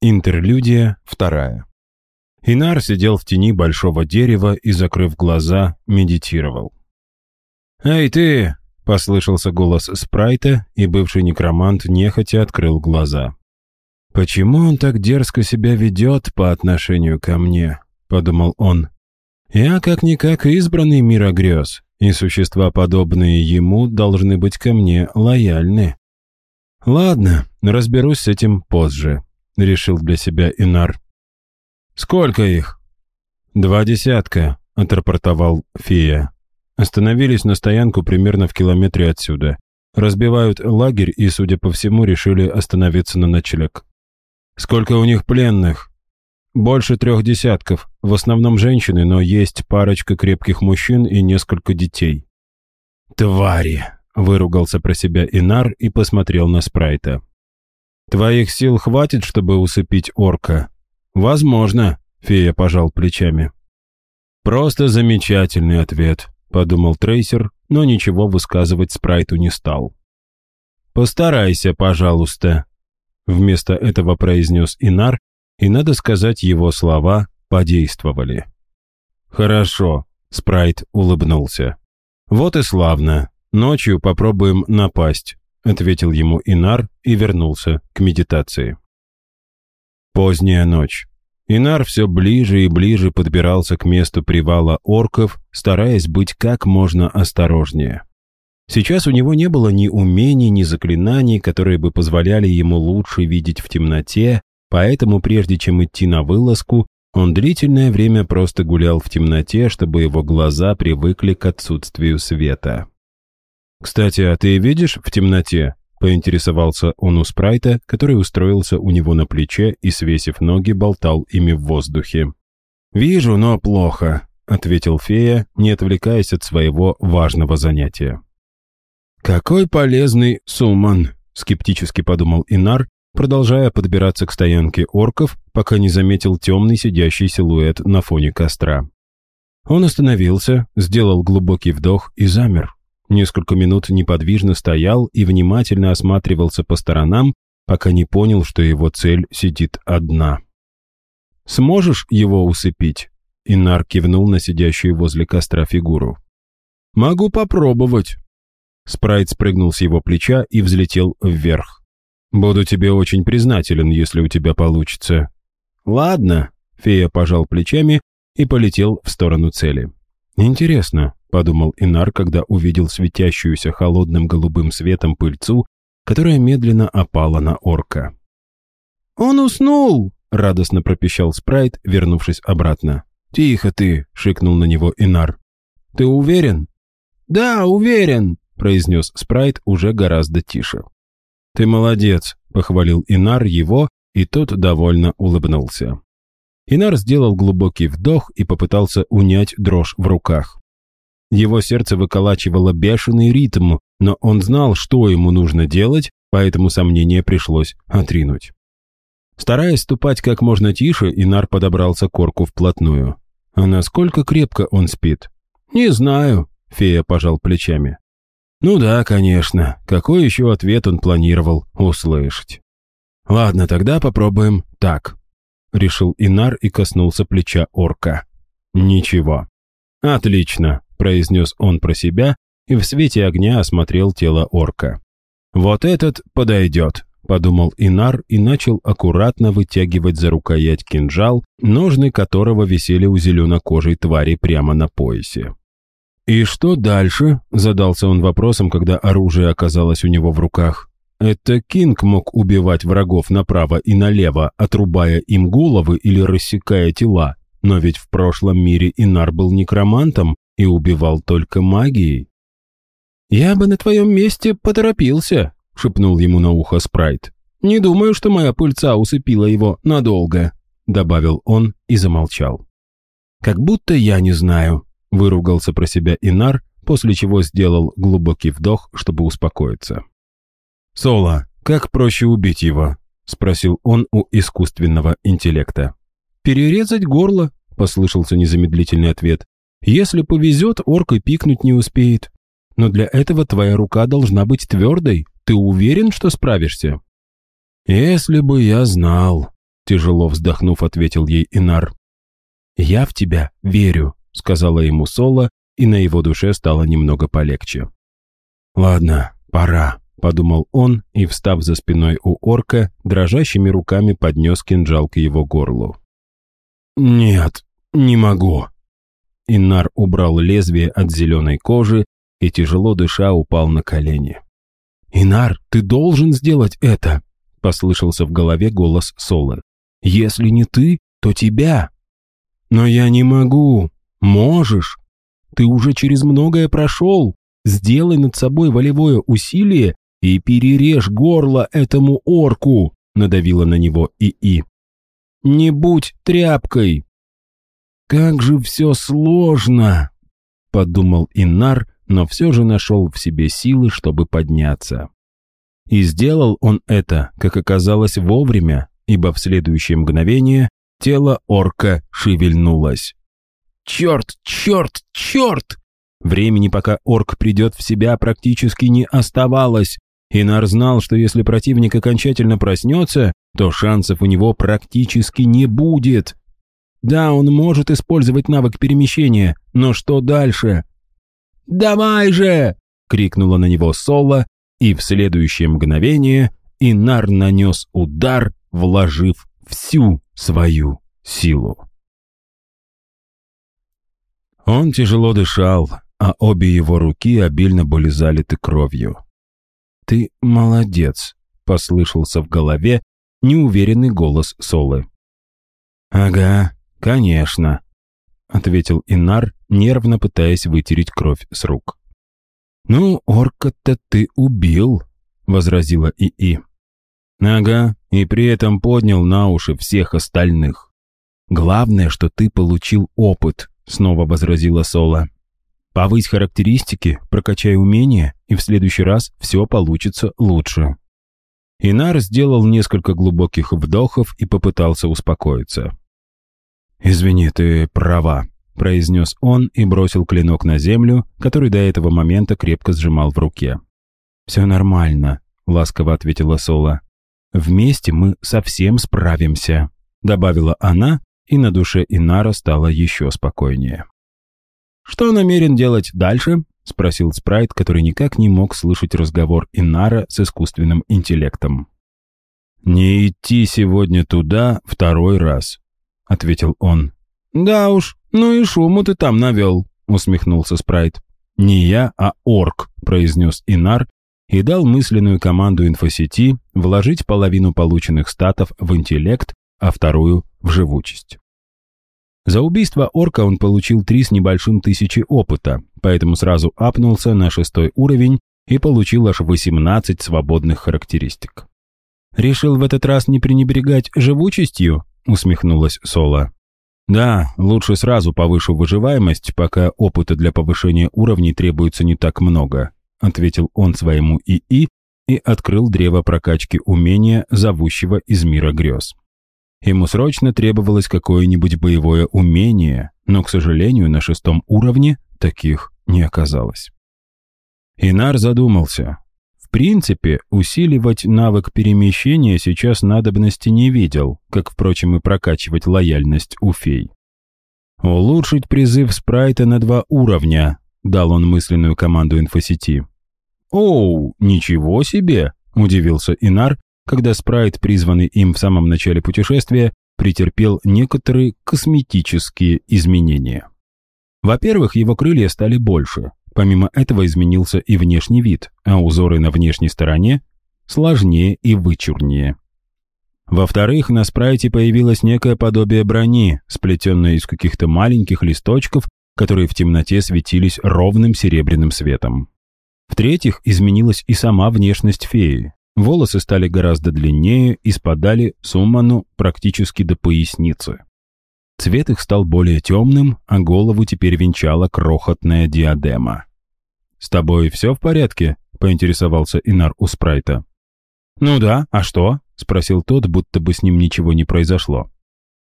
Интерлюдия вторая. Инар сидел в тени большого дерева и, закрыв глаза, медитировал. «Эй, ты!» — послышался голос Спрайта, и бывший некромант нехотя открыл глаза. «Почему он так дерзко себя ведет по отношению ко мне?» — подумал он. «Я как-никак избранный мира грез, и существа, подобные ему, должны быть ко мне лояльны». «Ладно, разберусь с этим позже», — решил для себя Инар. «Сколько их?» «Два десятка», — отрапортовал фея. Остановились на стоянку примерно в километре отсюда. Разбивают лагерь и, судя по всему, решили остановиться на ночлег. «Сколько у них пленных?» «Больше трех десятков. В основном женщины, но есть парочка крепких мужчин и несколько детей». «Твари!» — выругался про себя Инар и посмотрел на Спрайта. «Твоих сил хватит, чтобы усыпить орка?» «Возможно», — фея пожал плечами. «Просто замечательный ответ», — подумал Трейсер, но ничего высказывать Спрайту не стал. «Постарайся, пожалуйста», — вместо этого произнес Инар, и, надо сказать, его слова подействовали. «Хорошо», — Спрайт улыбнулся. «Вот и славно. Ночью попробуем напасть», — ответил ему Инар и вернулся к медитации. Поздняя ночь. Инар все ближе и ближе подбирался к месту привала орков, стараясь быть как можно осторожнее. Сейчас у него не было ни умений, ни заклинаний, которые бы позволяли ему лучше видеть в темноте, поэтому прежде чем идти на вылазку, он длительное время просто гулял в темноте, чтобы его глаза привыкли к отсутствию света. «Кстати, а ты видишь в темноте?» Поинтересовался он у спрайта, который устроился у него на плече и, свесив ноги, болтал ими в воздухе. «Вижу, но плохо», — ответил фея, не отвлекаясь от своего важного занятия. «Какой полезный сумман», — скептически подумал Инар, продолжая подбираться к стоянке орков, пока не заметил темный сидящий силуэт на фоне костра. Он остановился, сделал глубокий вдох и замер. Несколько минут неподвижно стоял и внимательно осматривался по сторонам, пока не понял, что его цель сидит одна. «Сможешь его усыпить?» Инар кивнул на сидящую возле костра фигуру. «Могу попробовать». Спрайт спрыгнул с его плеча и взлетел вверх. «Буду тебе очень признателен, если у тебя получится». «Ладно», — фея пожал плечами и полетел в сторону цели. «Интересно, — подумал Инар, когда увидел светящуюся холодным голубым светом пыльцу, которая медленно опала на орка. «Он уснул!» — радостно пропищал Спрайт, вернувшись обратно. «Тихо ты!» — шикнул на него Инар. «Ты уверен?» «Да, уверен!» — произнес Спрайт уже гораздо тише. «Ты молодец!» — похвалил Инар его, и тот довольно улыбнулся. Инар сделал глубокий вдох и попытался унять дрожь в руках. Его сердце выколачивало бешеный ритм, но он знал, что ему нужно делать, поэтому сомнение пришлось отринуть. Стараясь ступать как можно тише, Инар подобрался к орку вплотную. «А насколько крепко он спит?» «Не знаю», — фея пожал плечами. «Ну да, конечно. Какой еще ответ он планировал услышать?» «Ладно, тогда попробуем так», — решил Инар и коснулся плеча орка. «Ничего». «Отлично произнес он про себя и в свете огня осмотрел тело орка. «Вот этот подойдет», — подумал Инар и начал аккуратно вытягивать за рукоять кинжал, ножны которого висели у зеленокожей твари прямо на поясе. «И что дальше?» — задался он вопросом, когда оружие оказалось у него в руках. «Это Кинг мог убивать врагов направо и налево, отрубая им головы или рассекая тела, но ведь в прошлом мире Инар был некромантом, и убивал только магией. «Я бы на твоем месте поторопился», — шепнул ему на ухо Спрайт. «Не думаю, что моя пыльца усыпила его надолго», — добавил он и замолчал. «Как будто я не знаю», — выругался про себя Инар, после чего сделал глубокий вдох, чтобы успокоиться. «Соло, как проще убить его?» — спросил он у искусственного интеллекта. «Перерезать горло», — послышался незамедлительный ответ. Если повезет, орк и пикнуть не успеет. Но для этого твоя рука должна быть твердой. Ты уверен, что справишься?» «Если бы я знал», тяжело вздохнув, ответил ей Инар. «Я в тебя верю», — сказала ему Соло, и на его душе стало немного полегче. «Ладно, пора», — подумал он и, встав за спиной у орка, дрожащими руками поднес кинжал к его горлу. «Нет, не могу». Инар убрал лезвие от зеленой кожи и, тяжело дыша, упал на колени. «Инар, ты должен сделать это!» — послышался в голове голос Солы. «Если не ты, то тебя!» «Но я не могу! Можешь! Ты уже через многое прошел! Сделай над собой волевое усилие и перережь горло этому орку!» — надавила на него ИИ. «Не будь тряпкой!» «Как же все сложно!» — подумал Инар, но все же нашел в себе силы, чтобы подняться. И сделал он это, как оказалось, вовремя, ибо в следующее мгновение тело орка шевельнулось. «Черт, черт, черт!» Времени, пока орк придет в себя, практически не оставалось. Инар знал, что если противник окончательно проснется, то шансов у него практически не будет. Да, он может использовать навык перемещения, но что дальше? «Давай же!» — крикнула на него Соло, и в следующее мгновение Инар нанес удар, вложив всю свою силу. Он тяжело дышал, а обе его руки обильно были залиты кровью. «Ты молодец», — послышался в голове неуверенный голос Солы. «Ага, конечно», — ответил Инар, нервно пытаясь вытереть кровь с рук. «Ну, орка-то ты убил», — возразила ИИ. «Ага, и при этом поднял на уши всех остальных. Главное, что ты получил опыт», — снова возразила Соло. «Повысь характеристики, прокачай умения, и в следующий раз все получится лучше». Инар сделал несколько глубоких вдохов и попытался успокоиться. «Извини, ты права», — произнес он и бросил клинок на землю, который до этого момента крепко сжимал в руке. «Все нормально», — ласково ответила Соло. «Вместе мы совсем справимся», — добавила она, и на душе Инара стало еще спокойнее. «Что намерен делать дальше?» — спросил Спрайт, который никак не мог слышать разговор Инара с искусственным интеллектом. «Не идти сегодня туда второй раз», — ответил он. «Да уж, ну и шуму ты там навел», — усмехнулся Спрайт. «Не я, а орк», — произнес Инар и дал мысленную команду инфосети вложить половину полученных статов в интеллект, а вторую — в живучесть. За убийство орка он получил три с небольшим тысячи опыта, поэтому сразу апнулся на шестой уровень и получил аж 18 свободных характеристик. «Решил в этот раз не пренебрегать живучестью?» усмехнулась Соло. «Да, лучше сразу повышу выживаемость, пока опыта для повышения уровней требуется не так много», ответил он своему ИИ и открыл древо прокачки умения, зовущего из мира грез. Ему срочно требовалось какое-нибудь боевое умение, но, к сожалению, на шестом уровне таких не оказалось. Инар задумался. В принципе, усиливать навык перемещения сейчас надобности не видел, как, впрочем, и прокачивать лояльность у фей. «Улучшить призыв спрайта на два уровня», — дал он мысленную команду инфосети. «Оу, ничего себе!» — удивился Инар, когда спрайт, призванный им в самом начале путешествия, претерпел некоторые косметические изменения. Во-первых, его крылья стали больше, Помимо этого изменился и внешний вид, а узоры на внешней стороне сложнее и вычурнее. Во-вторых, на спрайте появилось некое подобие брони, сплетенное из каких-то маленьких листочков, которые в темноте светились ровным серебряным светом. В-третьих, изменилась и сама внешность феи. Волосы стали гораздо длиннее и спадали сумману практически до поясницы. Цвет их стал более темным, а голову теперь венчала крохотная диадема. «С тобой все в порядке?» — поинтересовался Инар у Спрайта. «Ну да, а что?» — спросил тот, будто бы с ним ничего не произошло.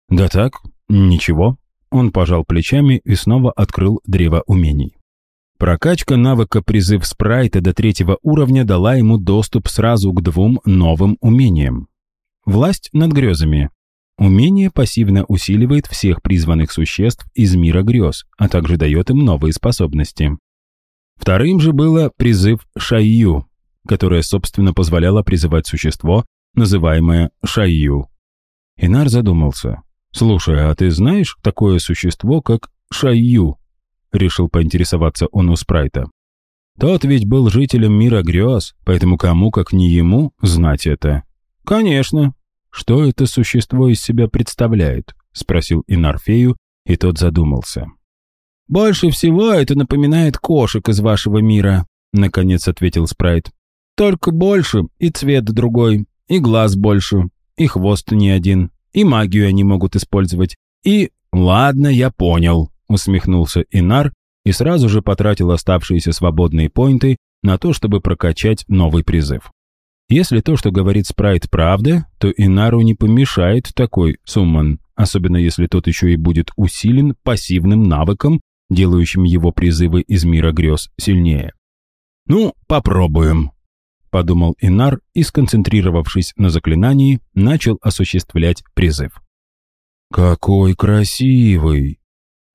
«Да так, ничего». Он пожал плечами и снова открыл древо умений. Прокачка навыка призыв спрайта до третьего уровня дала ему доступ сразу к двум новым умениям. Власть над грезами. Умение пассивно усиливает всех призванных существ из мира грез, а также дает им новые способности. Вторым же было призыв Шайю, которое, собственно, позволяло призывать существо, называемое Шайю. Инар задумался. «Слушай, а ты знаешь такое существо, как Шайю?» Решил поинтересоваться он у Спрайта. Тот ведь был жителем мира грез, поэтому кому, как не ему, знать это. «Конечно», «Что это существо из себя представляет?» — спросил Инарфею, и тот задумался. «Больше всего это напоминает кошек из вашего мира», — наконец ответил Спрайт. «Только больше, и цвет другой, и глаз больше, и хвост не один, и магию они могут использовать, и...» «Ладно, я понял», — усмехнулся Инар и сразу же потратил оставшиеся свободные поинты на то, чтобы прокачать новый призыв. Если то, что говорит Спрайт, правда, то Инару не помешает такой сумман, особенно если тот еще и будет усилен пассивным навыком, делающим его призывы из мира грез сильнее. «Ну, попробуем», — подумал Инар и, сконцентрировавшись на заклинании, начал осуществлять призыв. «Какой красивый!» —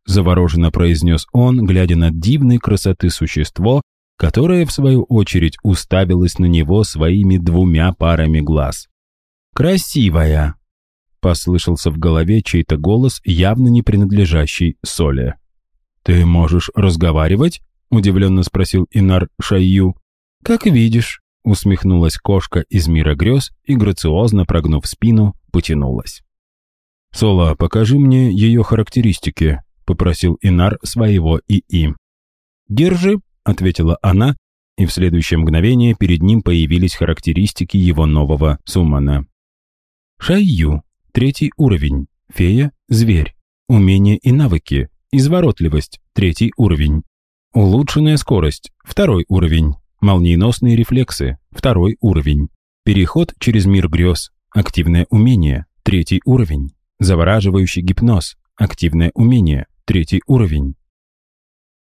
завороженно произнес он, глядя на дивной красоты существо, которая, в свою очередь, уставилась на него своими двумя парами глаз. «Красивая!» — послышался в голове чей-то голос, явно не принадлежащий Соле. «Ты можешь разговаривать?» — удивленно спросил Инар Шайю. «Как видишь», — усмехнулась кошка из мира грез и, грациозно прогнув спину, потянулась. «Соло, покажи мне ее характеристики», — попросил Инар своего ИИ. «Держи», — ответила она, и в следующее мгновение перед ним появились характеристики его нового суммана. Шайю, третий уровень, фея, зверь, умения и навыки, изворотливость, третий уровень, улучшенная скорость, второй уровень, молниеносные рефлексы, второй уровень, переход через мир грез, активное умение, третий уровень, завораживающий гипноз, активное умение, третий уровень.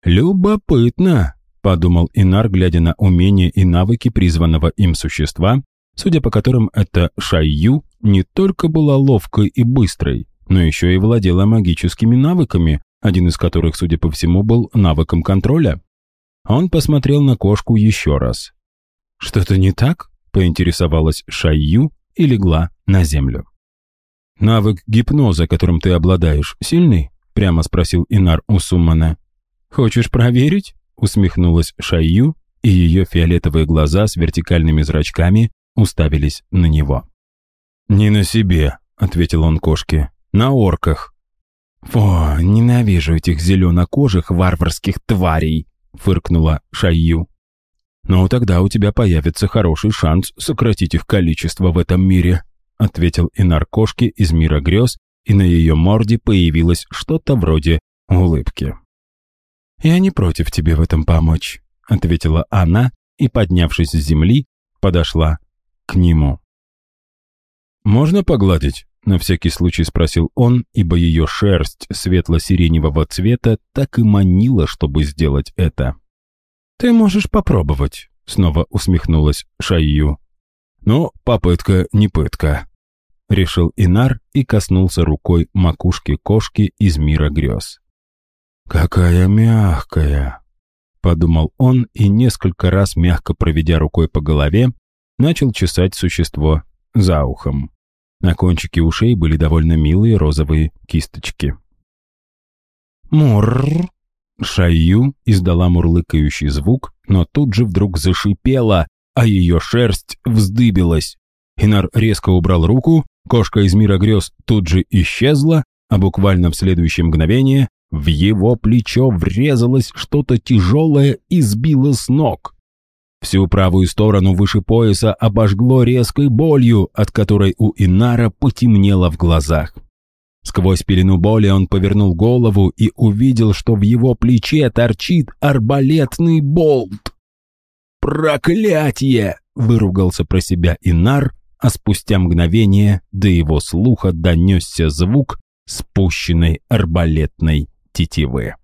«Любопытно», — подумал Инар, глядя на умения и навыки призванного им существа, судя по которым эта Шайю не только была ловкой и быстрой, но еще и владела магическими навыками, один из которых, судя по всему, был навыком контроля. Он посмотрел на кошку еще раз. «Что-то не так?» — поинтересовалась Шайю и легла на землю. «Навык гипноза, которым ты обладаешь, сильный?» — прямо спросил Инар у Суммана. «Хочешь проверить?» усмехнулась Шайю, и ее фиолетовые глаза с вертикальными зрачками уставились на него. «Не на себе», — ответил он кошке, — «на орках». «Фу, ненавижу этих зеленокожих варварских тварей», — фыркнула Шайю. «Ну, тогда у тебя появится хороший шанс сократить их количество в этом мире», — ответил Инар кошки из мира грез, и на ее морде появилось что-то вроде улыбки. «Я не против тебе в этом помочь», — ответила она и, поднявшись с земли, подошла к нему. «Можно погладить?» — на всякий случай спросил он, ибо ее шерсть светло-сиреневого цвета так и манила, чтобы сделать это. «Ты можешь попробовать», — снова усмехнулась Шайю. «Но попытка не пытка», — решил Инар и коснулся рукой макушки кошки из мира грез. «Какая мягкая!» — подумал он и, несколько раз мягко проведя рукой по голове, начал чесать существо за ухом. На кончике ушей были довольно милые розовые кисточки. «Мурр!» Шаю издала мурлыкающий звук, но тут же вдруг зашипела, а ее шерсть вздыбилась. Инар резко убрал руку, кошка из мира грез тут же исчезла, а буквально в следующее мгновение в его плечо врезалось что-то тяжелое и сбило с ног. Всю правую сторону выше пояса обожгло резкой болью, от которой у Инара потемнело в глазах. Сквозь пелену боли он повернул голову и увидел, что в его плече торчит арбалетный болт. «Проклятие!» — выругался про себя Инар, а спустя мгновение до его слуха донесся звук спущенной арбалетной тетивы.